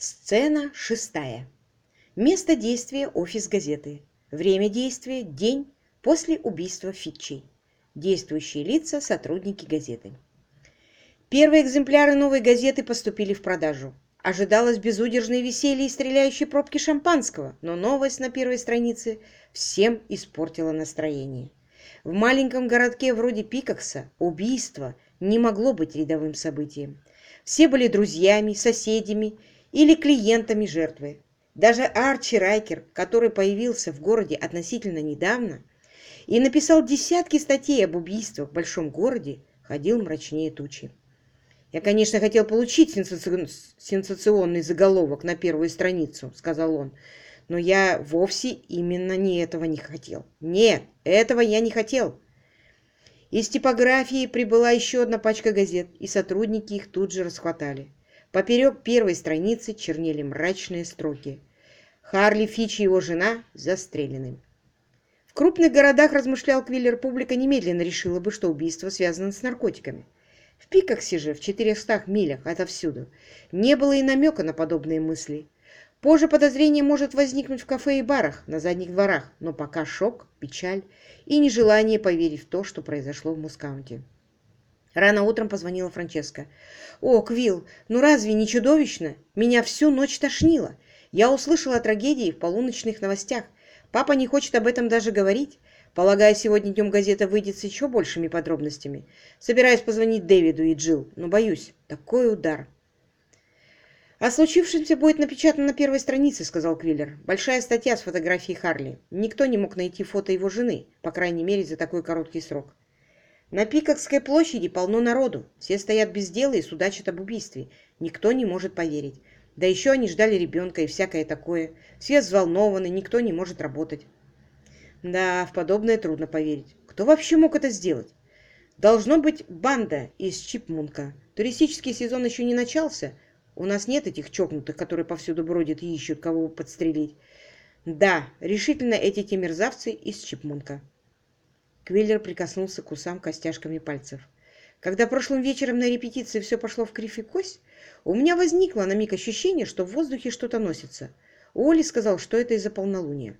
Сцена шестая. Место действия – офис газеты. Время действия – день после убийства Фитчей. Действующие лица – сотрудники газеты. Первые экземпляры новой газеты поступили в продажу. Ожидалось безудержное веселье и стреляющие пробки шампанского, но новость на первой странице всем испортила настроение. В маленьком городке вроде Пикакса убийство не могло быть рядовым событием. Все были друзьями, соседями или клиентами жертвы. Даже Арчи Райкер, который появился в городе относительно недавно и написал десятки статей об убийствах в большом городе, ходил мрачнее тучи. «Я, конечно, хотел получить сенсационный заголовок на первую страницу», — сказал он, «но я вовсе именно не этого не хотел. Нет, этого я не хотел». Из типографии прибыла еще одна пачка газет, и сотрудники их тут же расхватали. Поперек первой страницы чернели мрачные строки. Харли Фич и его жена застрелены. В крупных городах, размышлял Квиллер, публика немедленно решила бы, что убийство связано с наркотиками. В Пикаксе же, в 400 милях отовсюду, не было и намека на подобные мысли. Позже подозрение может возникнуть в кафе и барах, на задних дворах, но пока шок, печаль и нежелание поверить в то, что произошло в Мускаунте. Рано утром позвонила Франческа. «О, Квилл, ну разве не чудовищно? Меня всю ночь тошнило. Я услышала о трагедии в полуночных новостях. Папа не хочет об этом даже говорить. Полагаю, сегодня днем газета выйдет с еще большими подробностями. Собираюсь позвонить Дэвиду и Джилл, но боюсь, такой удар». «О случившемся будет напечатано на первой странице», — сказал Квиллер. «Большая статья с фотографией Харли. Никто не мог найти фото его жены, по крайней мере, за такой короткий срок. На Пикокской площади полно народу. Все стоят без дела и судачат об убийстве. Никто не может поверить. Да еще они ждали ребенка и всякое такое. Все взволнованы, никто не может работать. Да, в подобное трудно поверить. Кто вообще мог это сделать? Должно быть банда из Чипмунка. Туристический сезон еще не начался. У нас нет этих чокнутых, которые повсюду бродят и ищут, кого подстрелить. Да, решительно эти те мерзавцы из Чипмунка. Квиллер прикоснулся к усам костяшками пальцев. Когда прошлым вечером на репетиции все пошло в кривь и кость, у меня возникло на миг ощущение, что в воздухе что-то носится. Оли сказал, что это из-за полнолуния.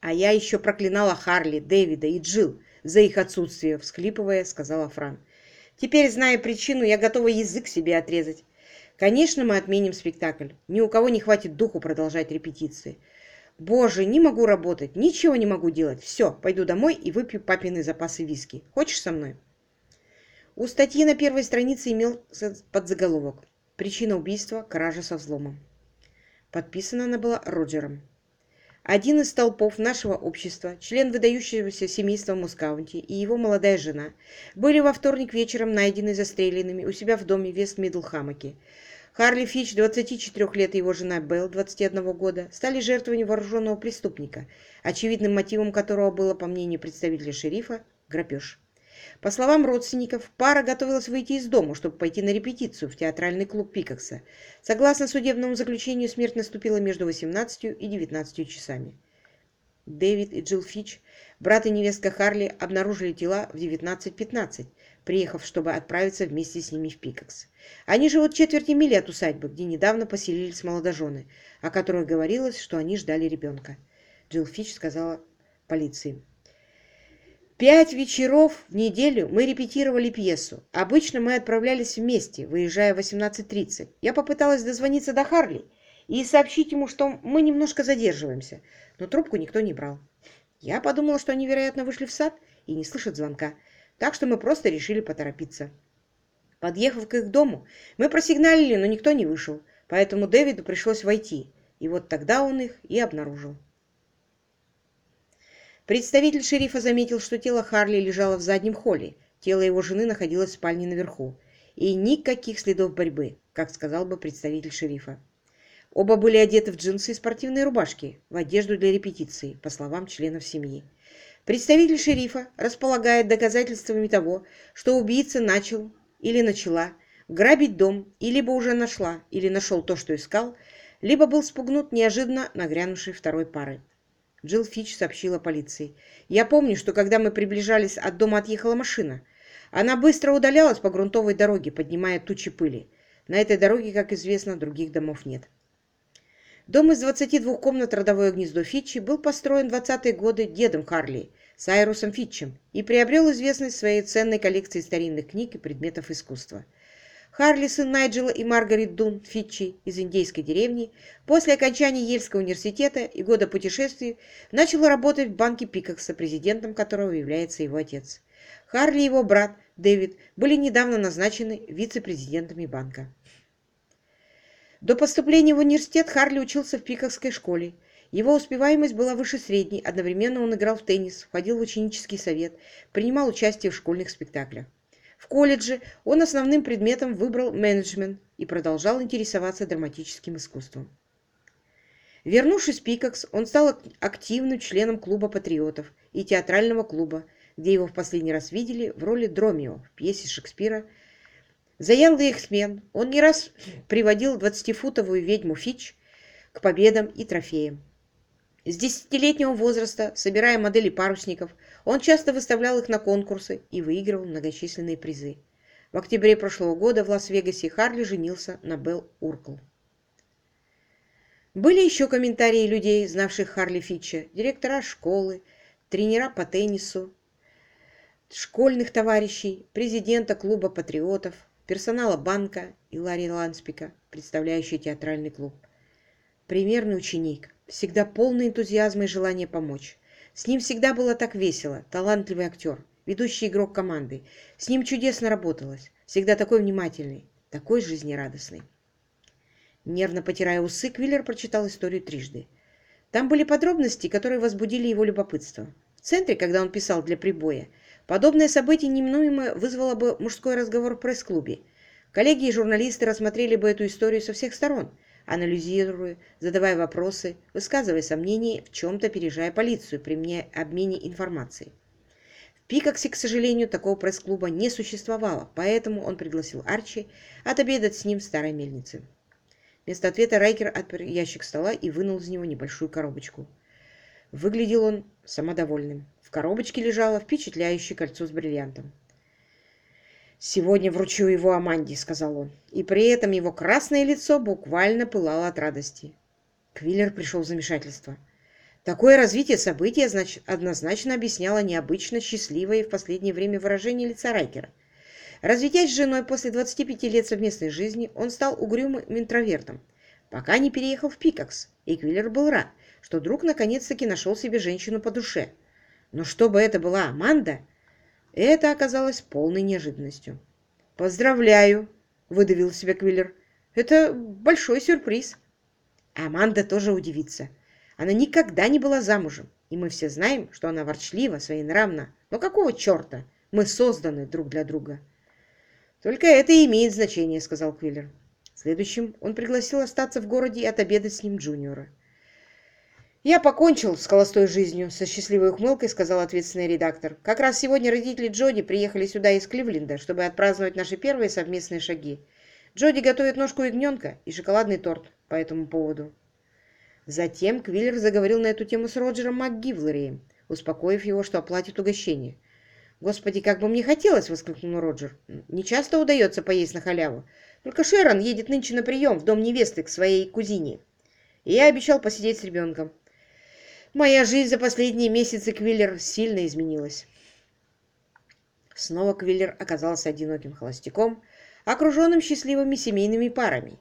А я еще проклинала Харли, Дэвида и Джилл за их отсутствие, всхлипывая, сказала Фран. Теперь, зная причину, я готова язык себе отрезать. Конечно, мы отменим спектакль. Ни у кого не хватит духу продолжать репетиции. Боже, не могу работать, ничего не могу делать. Все, пойду домой и выпью папины запасы виски. Хочешь со мной? У статьи на первой странице имел подзаголовок «Причина убийства – кража со взломом». Подписана она была Роджером. Один из столпов нашего общества, член выдающегося семейства Мускаунти и его молодая жена, были во вторник вечером найдены застреленными у себя в доме Вест-Мидлхамаке. Харли Фич, 24 лет, и его жена Белл, 21 года, стали жертвами вооруженного преступника, очевидным мотивом которого было, по мнению представителя шерифа, грабеж. По словам родственников, пара готовилась выйти из дома, чтобы пойти на репетицию в театральный клуб Пикакса. Согласно судебному заключению, смерть наступила между 18 и 19 часами. Дэвид и Джилл Фич, брат и невестка Харли, обнаружили тела в 19.15, приехав, чтобы отправиться вместе с ними в Пикакс. Они живут четверти мили от усадьбы, где недавно поселились молодожены, о которых говорилось, что они ждали ребенка. Джилл Фич сказала полиции. Пять вечеров в неделю мы репетировали пьесу. Обычно мы отправлялись вместе, выезжая в 18.30. Я попыталась дозвониться до Харли и сообщить ему, что мы немножко задерживаемся, но трубку никто не брал. Я подумала, что они, вероятно, вышли в сад и не слышат звонка, так что мы просто решили поторопиться. Подъехав к их дому, мы просигналили, но никто не вышел, поэтому Дэвиду пришлось войти, и вот тогда он их и обнаружил. Представитель шерифа заметил, что тело Харли лежало в заднем холле, тело его жены находилось в спальне наверху, и никаких следов борьбы, как сказал бы представитель шерифа. Оба были одеты в джинсы и спортивные рубашки, в одежду для репетиции, по словам членов семьи. Представитель шерифа располагает доказательствами того, что убийца начал или начала грабить дом, и либо уже нашла или нашел то, что искал, либо был спугнут неожиданно нагрянувшей второй пары. Джилл Фич сообщила полиции. «Я помню, что когда мы приближались, от дома отъехала машина. Она быстро удалялась по грунтовой дороге, поднимая тучи пыли. На этой дороге, как известно, других домов нет. Дом из 22 комнат «Родовое гнездо Фитчи» был построен в 20-е годы дедом Харли, Сайрусом Фитчем, и приобрел известность своей ценной коллекцией старинных книг и предметов искусства. Харли, сын Найджела и Маргарет Дун Фитчи из индейской деревни, после окончания Ельского университета и года путешествий начал работать в банке Пикакса, президентом которого является его отец. Харли и его брат Дэвид были недавно назначены вице-президентами банка. До поступления в университет Харли учился в Пикокской школе. Его успеваемость была выше средней, одновременно он играл в теннис, входил в ученический совет, принимал участие в школьных спектаклях. В колледже он основным предметом выбрал менеджмент и продолжал интересоваться драматическим искусством. Вернувшись в Пикокс, он стал активным членом клуба патриотов и театрального клуба, где его в последний раз видели в роли Дромио в пьесе Шекспира Заядлый эксмен, он не раз приводил двадцатифутовую ведьму Фич к победам и трофеям. С десятилетнего возраста, собирая модели парусников, он часто выставлял их на конкурсы и выигрывал многочисленные призы. В октябре прошлого года в Лас-Вегасе Харли женился на Белл Уркл. Были еще комментарии людей, знавших Харли Фитча, директора школы, тренера по теннису, школьных товарищей, президента клуба патриотов, персонала банка и Ларри Ланспика, представляющий театральный клуб. Примерный ученик, всегда полный энтузиазма и желания помочь. С ним всегда было так весело, талантливый актер, ведущий игрок команды. С ним чудесно работалось, всегда такой внимательный, такой жизнерадостный. Нервно потирая усы, Квиллер прочитал историю трижды. Там были подробности, которые возбудили его любопытство. В центре, когда он писал для прибоя, Подобное событие неминуемо вызвало бы мужской разговор в пресс-клубе. Коллеги и журналисты рассмотрели бы эту историю со всех сторон, анализируя, задавая вопросы, высказывая сомнения, в чем-то опережая полицию при мне обмене информацией. В Пикоксе, к сожалению, такого пресс-клуба не существовало, поэтому он пригласил Арчи отобедать с ним в старой мельнице. Вместо ответа Райкер отпер ящик стола и вынул из него небольшую коробочку. Выглядел он самодовольным коробочке лежало впечатляющее кольцо с бриллиантом. «Сегодня вручу его Аманде», — сказал он, и при этом его красное лицо буквально пылало от радости. Квиллер пришел в замешательство. Такое развитие событий однозначно объясняло необычно счастливое в последнее время выражение лица Райкера. Разведясь с женой после 25 лет совместной жизни, он стал угрюмым интровертом, пока не переехал в Пикакс, и Квиллер был рад, что друг наконец-таки нашел себе женщину по душе — но чтобы это была Аманда, это оказалось полной неожиданностью. «Поздравляю!» — выдавил себя Квиллер. «Это большой сюрприз!» Аманда тоже удивится. Она никогда не была замужем, и мы все знаем, что она ворчлива, своенравна. Но какого черта? Мы созданы друг для друга. «Только это и имеет значение», — сказал Квиллер. Следующим он пригласил остаться в городе и отобедать с ним Джуниора. «Я покончил с холостой жизнью», — со счастливой ухмылкой сказал ответственный редактор. «Как раз сегодня родители Джоди приехали сюда из Кливленда, чтобы отпраздновать наши первые совместные шаги. Джоди готовит ножку ягненка и шоколадный торт по этому поводу». Затем Квиллер заговорил на эту тему с Роджером МакГивлерием, успокоив его, что оплатит угощение. «Господи, как бы мне хотелось!» — воскликнул Роджер. «Не часто удается поесть на халяву. Только Шерон едет нынче на прием в дом невесты к своей кузине. И я обещал посидеть с ребенком. Моя жизнь за последние месяцы Квиллер сильно изменилась. Снова Квиллер оказался одиноким холостяком, окруженным счастливыми семейными парами.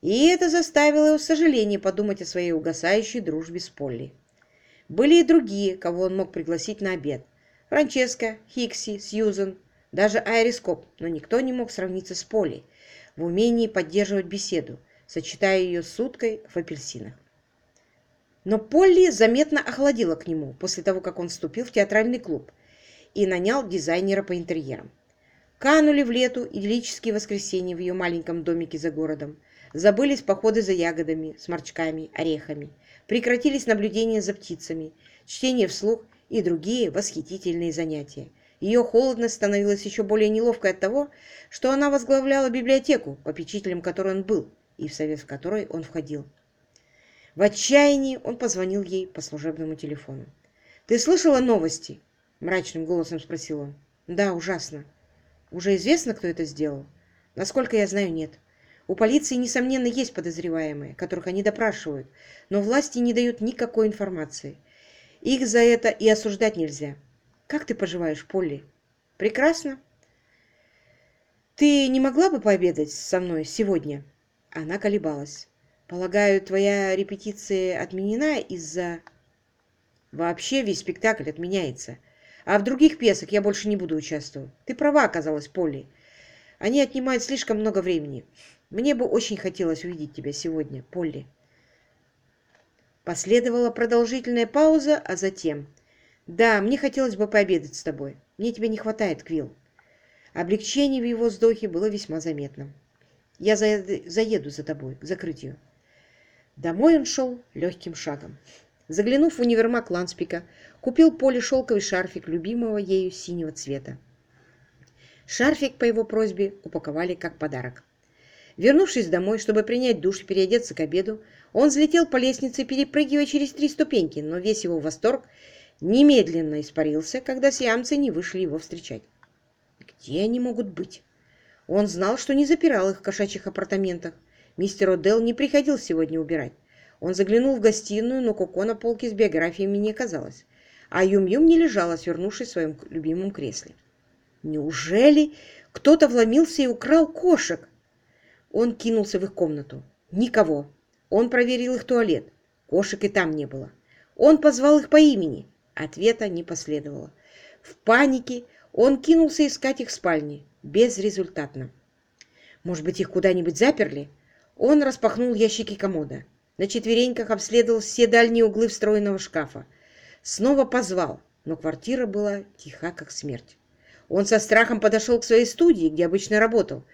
И это заставило его с подумать о своей угасающей дружбе с Полли. Были и другие, кого он мог пригласить на обед. Франческа, Хикси, Сьюзен, даже Айрис Коп, но никто не мог сравниться с Полли в умении поддерживать беседу, сочетая ее с уткой в апельсинах. Но Полли заметно охладила к нему после того, как он вступил в театральный клуб и нанял дизайнера по интерьерам. Канули в лету идиллические воскресенья в ее маленьком домике за городом. Забылись походы за ягодами, сморчками, орехами. Прекратились наблюдения за птицами, чтение вслух и другие восхитительные занятия. Ее холодность становилась еще более неловкой от того, что она возглавляла библиотеку, попечителем которой он был, и в совет в которой он входил. В отчаянии он позвонил ей по служебному телефону. «Ты слышала новости?» – мрачным голосом спросил он. «Да, ужасно. Уже известно, кто это сделал?» «Насколько я знаю, нет. У полиции, несомненно, есть подозреваемые, которых они допрашивают, но власти не дают никакой информации. Их за это и осуждать нельзя. Как ты поживаешь, Полли? Прекрасно. Ты не могла бы пообедать со мной сегодня? Она колебалась. Полагаю, твоя репетиция отменена из-за... Вообще весь спектакль отменяется. А в других пьесах я больше не буду участвовать. Ты права оказалась, Полли. Они отнимают слишком много времени. Мне бы очень хотелось увидеть тебя сегодня, Полли. Последовала продолжительная пауза, а затем... Да, мне хотелось бы пообедать с тобой. Мне тебя не хватает, Квилл. Облегчение в его вздохе было весьма заметным. Я заеду за тобой к закрытию. Домой он шел легким шагом. Заглянув в универмаг Ланспика, купил Поле шелковый шарфик любимого ею синего цвета. Шарфик по его просьбе упаковали как подарок. Вернувшись домой, чтобы принять душ и переодеться к обеду, он взлетел по лестнице, перепрыгивая через три ступеньки, но весь его восторг немедленно испарился, когда сиамцы не вышли его встречать. Где они могут быть? Он знал, что не запирал их в кошачьих апартаментах. Мистер Одел не приходил сегодня убирать. Он заглянул в гостиную, но Коко на полке с биографиями не оказалось, а Юм-Юм не лежала, свернувшись в своем любимом кресле. Неужели кто-то вломился и украл кошек? Он кинулся в их комнату. Никого. Он проверил их туалет. Кошек и там не было. Он позвал их по имени. Ответа не последовало. В панике он кинулся искать их в спальне. Безрезультатно. Может быть, их куда-нибудь заперли? Он распахнул ящики комода. На четвереньках обследовал все дальние углы встроенного шкафа. Снова позвал, но квартира была тиха, как смерть. Он со страхом подошел к своей студии, где обычно работал.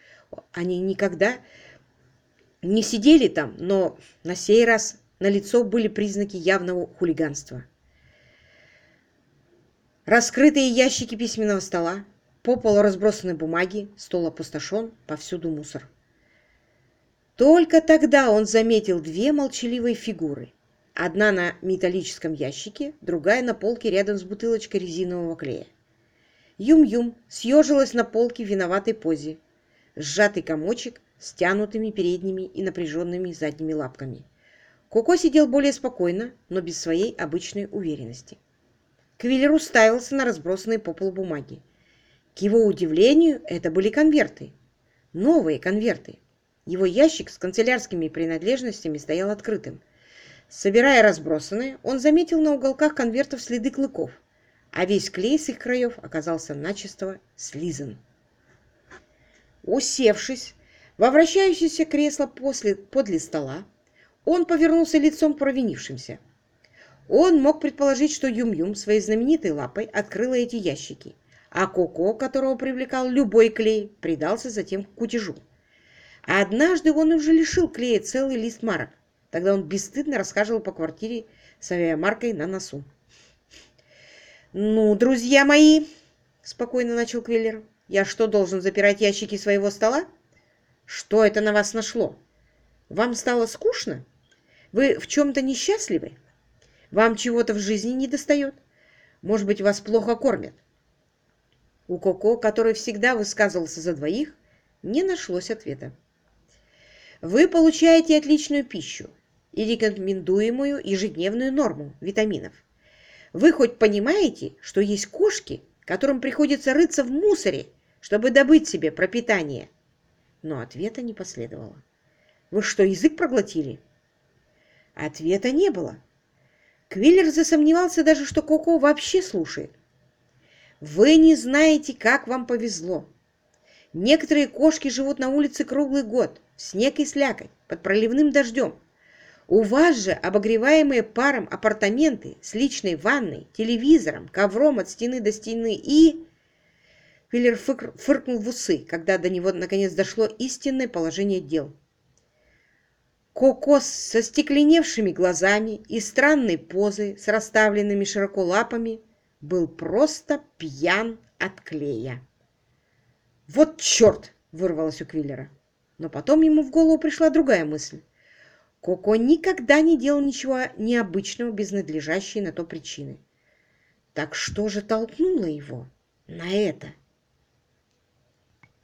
Они никогда не сидели там, но на сей раз на лицо были признаки явного хулиганства. Раскрытые ящики письменного стола, по полу разбросаны бумаги, стол опустошен, повсюду мусор. Только тогда он заметил две молчаливые фигуры. Одна на металлическом ящике, другая на полке рядом с бутылочкой резинового клея. Юм-Юм съежилась на полке в виноватой позе, сжатый комочек с тянутыми передними и напряженными задними лапками. Коко сидел более спокойно, но без своей обычной уверенности. Квиллер уставился на разбросанные по полу бумаги. К его удивлению, это были конверты. Новые конверты. Его ящик с канцелярскими принадлежностями стоял открытым. Собирая разбросанные, он заметил на уголках конвертов следы клыков, а весь клей с их краев оказался начисто слизан. Усевшись во вращающееся кресло после, подле стола, он повернулся лицом провинившимся. Он мог предположить, что Юм-Юм своей знаменитой лапой открыла эти ящики, а Коко, которого привлекал любой клей, предался затем к кутежу. А однажды он уже лишил клея целый лист марок. Тогда он бесстыдно расхаживал по квартире с авиамаркой на носу. «Ну, друзья мои!» — спокойно начал Квиллер. Я что, должен запирать ящики своего стола? Что это на вас нашло? Вам стало скучно? Вы в чем-то несчастливы? Вам чего-то в жизни не достает? Может быть, вас плохо кормят? У Коко, который всегда высказывался за двоих, не нашлось ответа. Вы получаете отличную пищу и рекомендуемую ежедневную норму витаминов. Вы хоть понимаете, что есть кошки, которым приходится рыться в мусоре, чтобы добыть себе пропитание. Но ответа не последовало. Вы что, язык проглотили? Ответа не было. Квиллер засомневался даже, что Коко вообще слушает. Вы не знаете, как вам повезло. Некоторые кошки живут на улице круглый год, снег и слякоть, под проливным дождем. У вас же обогреваемые паром апартаменты с личной ванной, телевизором, ковром от стены до стены и... Квиллер фыркнул в усы, когда до него наконец дошло истинное положение дел. Кокос со стекленевшими глазами и странной позой с расставленными широко лапами был просто пьян от клея. «Вот черт!» — вырвалось у Квиллера. Но потом ему в голову пришла другая мысль. Коко никогда не делал ничего необычного без надлежащей на то причины. Так что же толкнуло его на это?